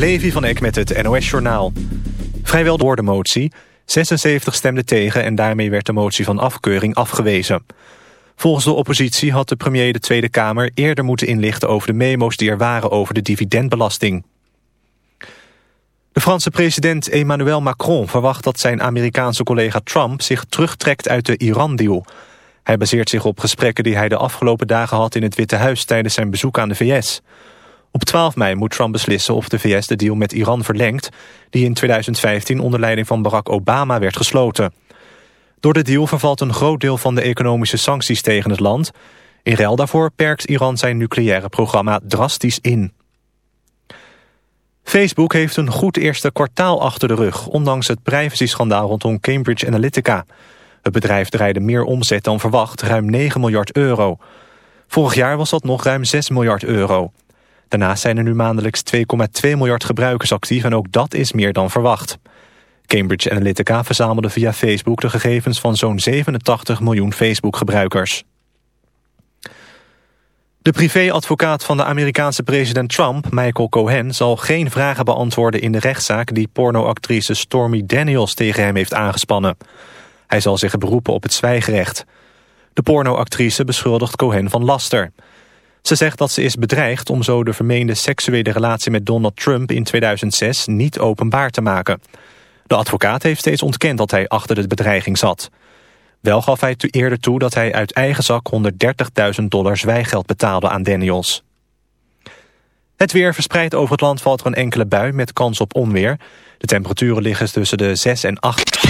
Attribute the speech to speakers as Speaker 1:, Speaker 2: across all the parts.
Speaker 1: Levi van Eck met het NOS-journaal. Vrijwel door de motie. 76 stemden tegen en daarmee werd de motie van afkeuring afgewezen. Volgens de oppositie had de premier de Tweede Kamer eerder moeten inlichten over de memo's die er waren over de dividendbelasting. De Franse president Emmanuel Macron verwacht dat zijn Amerikaanse collega Trump zich terugtrekt uit de Iran-deal. Hij baseert zich op gesprekken die hij de afgelopen dagen had in het Witte Huis tijdens zijn bezoek aan de VS. Op 12 mei moet Trump beslissen of de VS de deal met Iran verlengt... die in 2015 onder leiding van Barack Obama werd gesloten. Door de deal vervalt een groot deel van de economische sancties tegen het land. In ruil daarvoor perkt Iran zijn nucleaire programma drastisch in. Facebook heeft een goed eerste kwartaal achter de rug... ondanks het privacy-schandaal rondom Cambridge Analytica. Het bedrijf draaide meer omzet dan verwacht, ruim 9 miljard euro. Vorig jaar was dat nog ruim 6 miljard euro. Daarnaast zijn er nu maandelijks 2,2 miljard gebruikers actief... en ook dat is meer dan verwacht. Cambridge Analytica verzamelde via Facebook de gegevens van zo'n 87 miljoen Facebook-gebruikers. De privéadvocaat van de Amerikaanse president Trump, Michael Cohen... zal geen vragen beantwoorden in de rechtszaak... die pornoactrice Stormy Daniels tegen hem heeft aangespannen. Hij zal zich beroepen op het zwijgerecht. De pornoactrice beschuldigt Cohen van laster. Ze zegt dat ze is bedreigd om zo de vermeende seksuele relatie met Donald Trump in 2006 niet openbaar te maken. De advocaat heeft steeds ontkend dat hij achter de bedreiging zat. Wel gaf hij eerder toe dat hij uit eigen zak 130.000 dollar zwijgeld betaalde aan Daniels. Het weer verspreid over het land valt er een enkele bui met kans op onweer. De temperaturen liggen tussen de 6 en 8.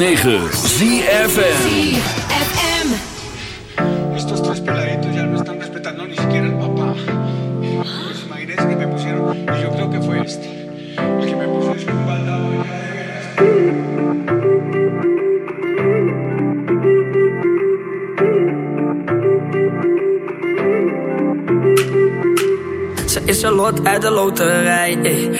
Speaker 2: 106.9 ZFM.
Speaker 3: Estos tres peladitos ya no están respetando ni siquiera al papá. Pues imagínense que me pusieron, y yo creo que fue este, el que me puso de veras.
Speaker 4: Ze is een lot uit de loterij. eh.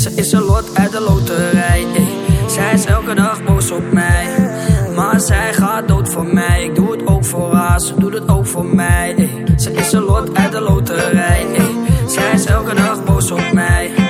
Speaker 4: Ze is een lot uit de loterij. ey. Zij is elke dag boos op mij. Maar zij gaat dood voor mij. Ik doe het ook voor haar, ze doet het ook voor mij. ey. Ze is een lot uit de loterij. ey. Zij is elke dag boos op mij.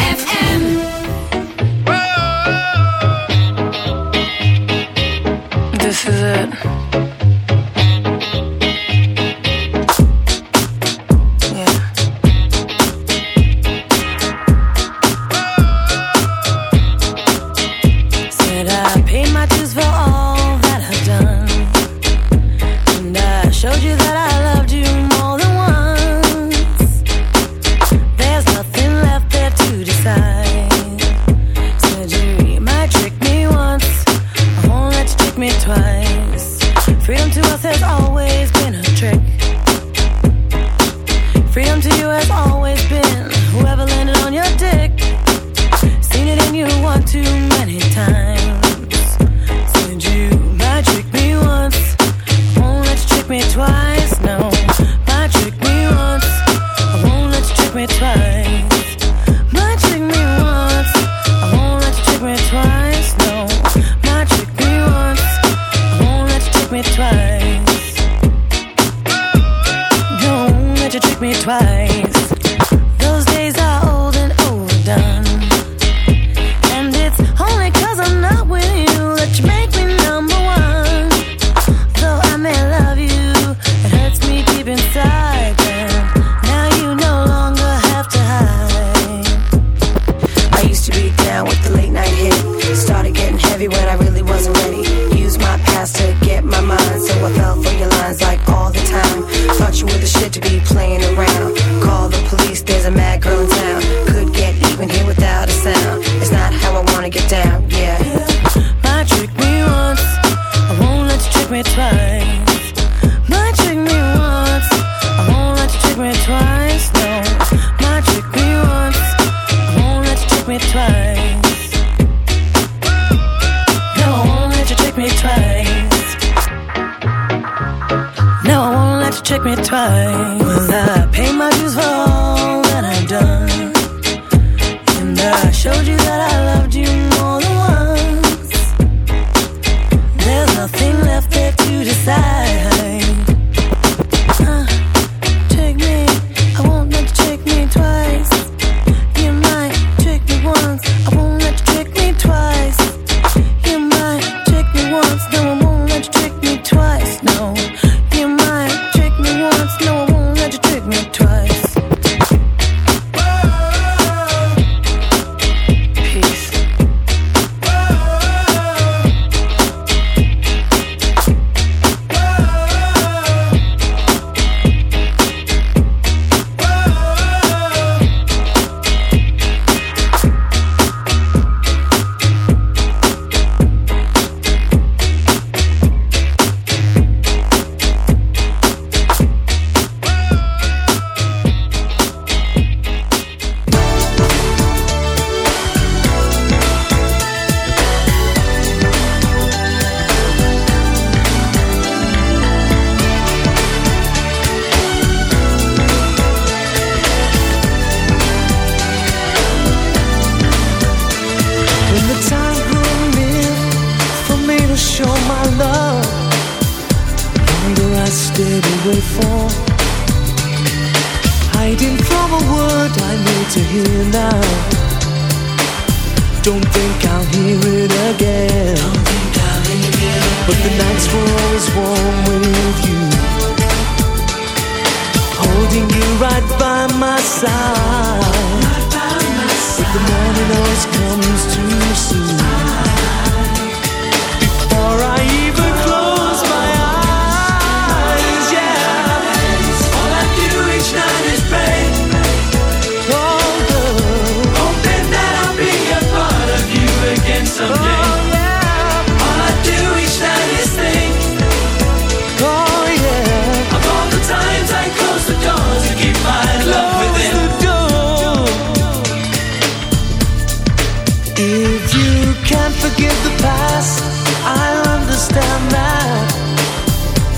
Speaker 5: can't forgive the past. I understand that.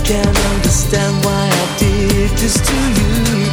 Speaker 5: Can't understand why I did this to you.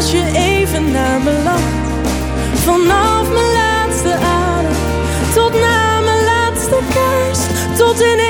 Speaker 6: Als je even naar me lacht. Vanaf mijn laatste adem tot na mijn laatste kerst. Tot in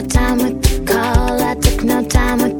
Speaker 7: no time, with the call. I took no time, with.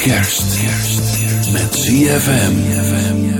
Speaker 5: Kerst. Met ZFM.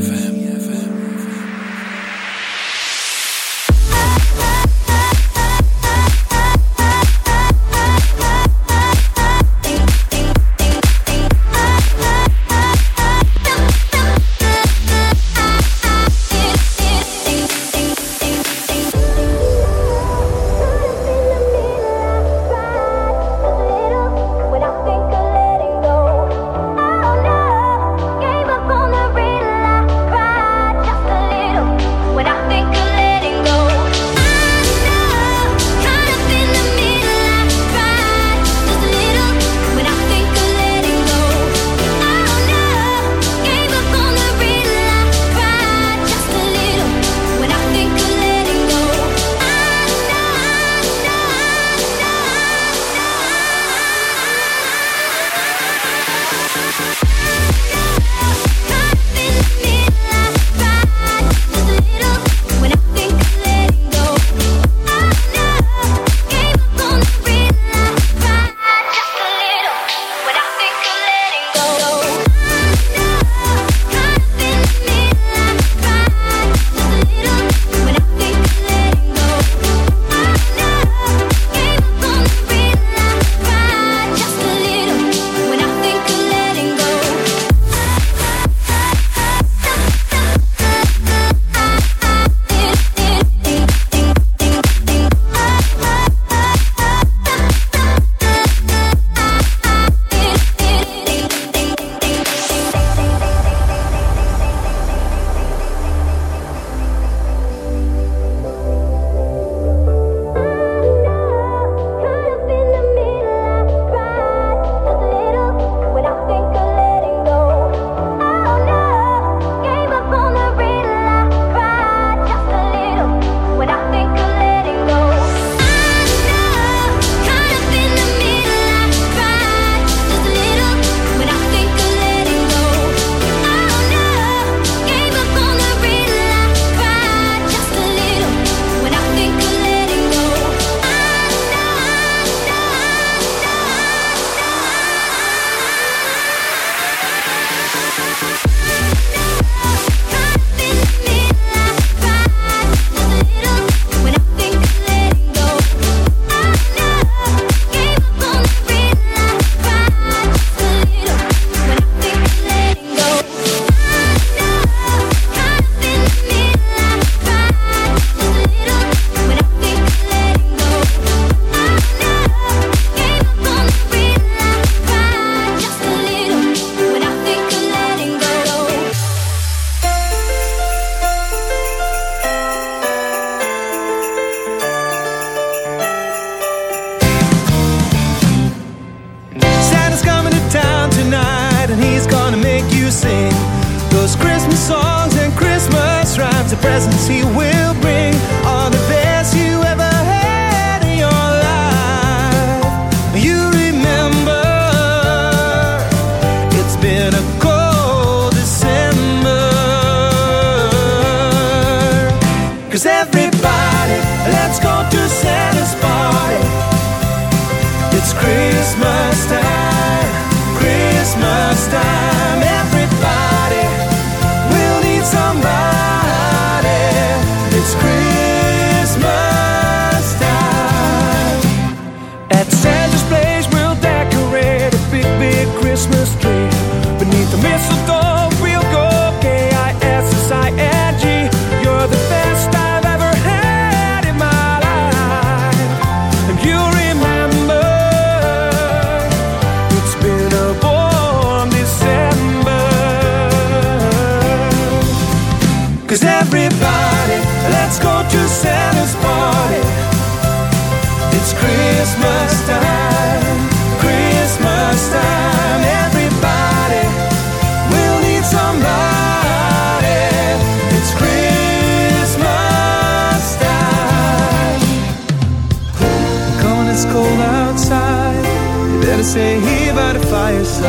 Speaker 8: say by the fireside,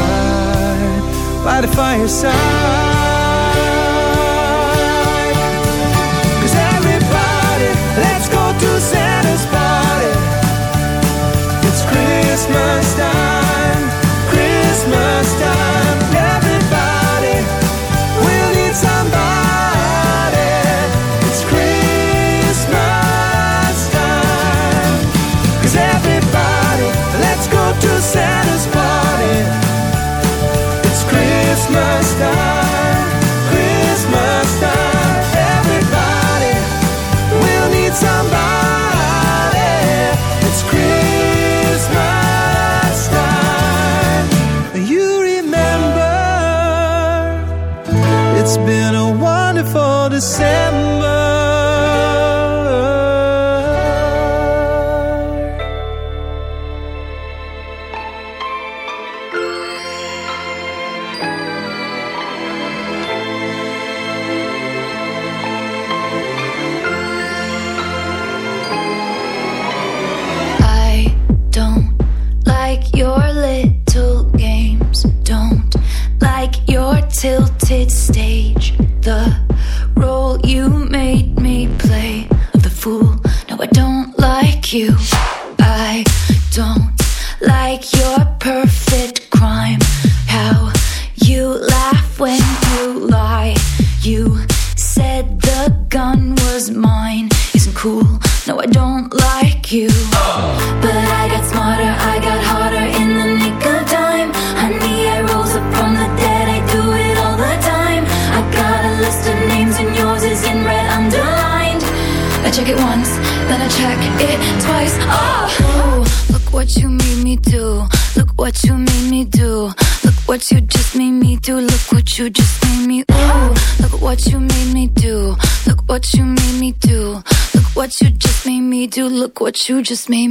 Speaker 8: by the fireside. you
Speaker 9: just made me.